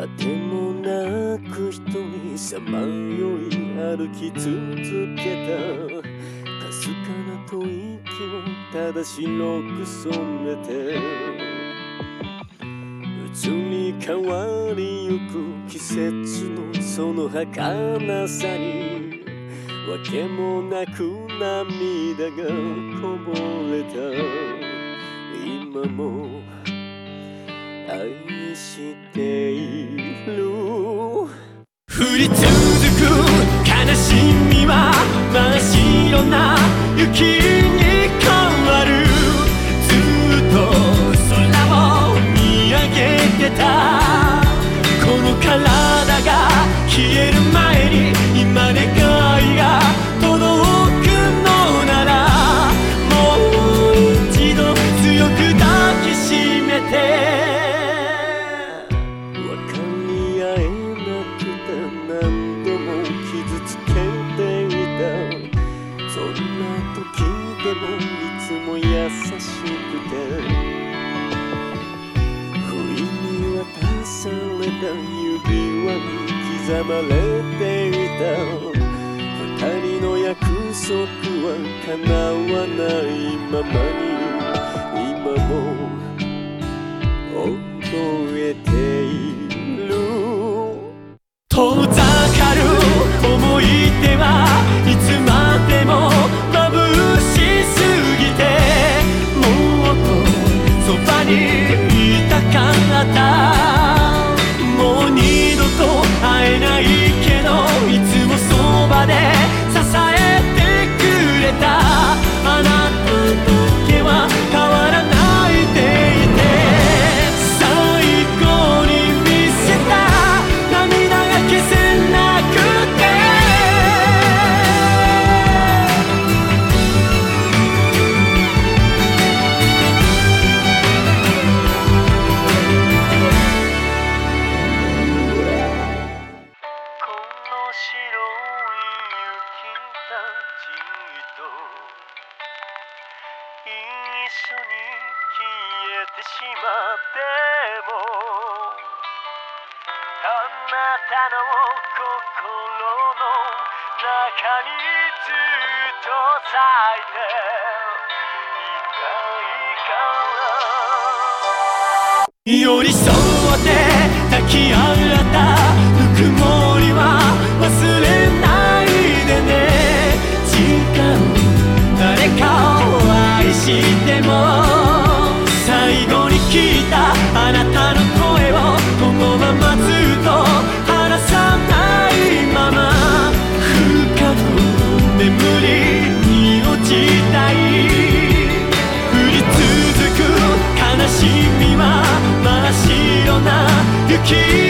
あてもなく一人さまよい歩き続けた。かすかな吐息をただ白く染めて。移り変わりゆく季節のその儚さにわけもなく涙がこぼれた。今も愛してる。降り続く。悲しみは真っ白な雪。つも優しくて不意に渡された指輪に刻まれていた。二人の約束は叶わないままに。今も覚えて白い雪たちと一緒に消えてしまってもあなたの心の中にずっと咲いていたいから。寄り添って抱き合っ続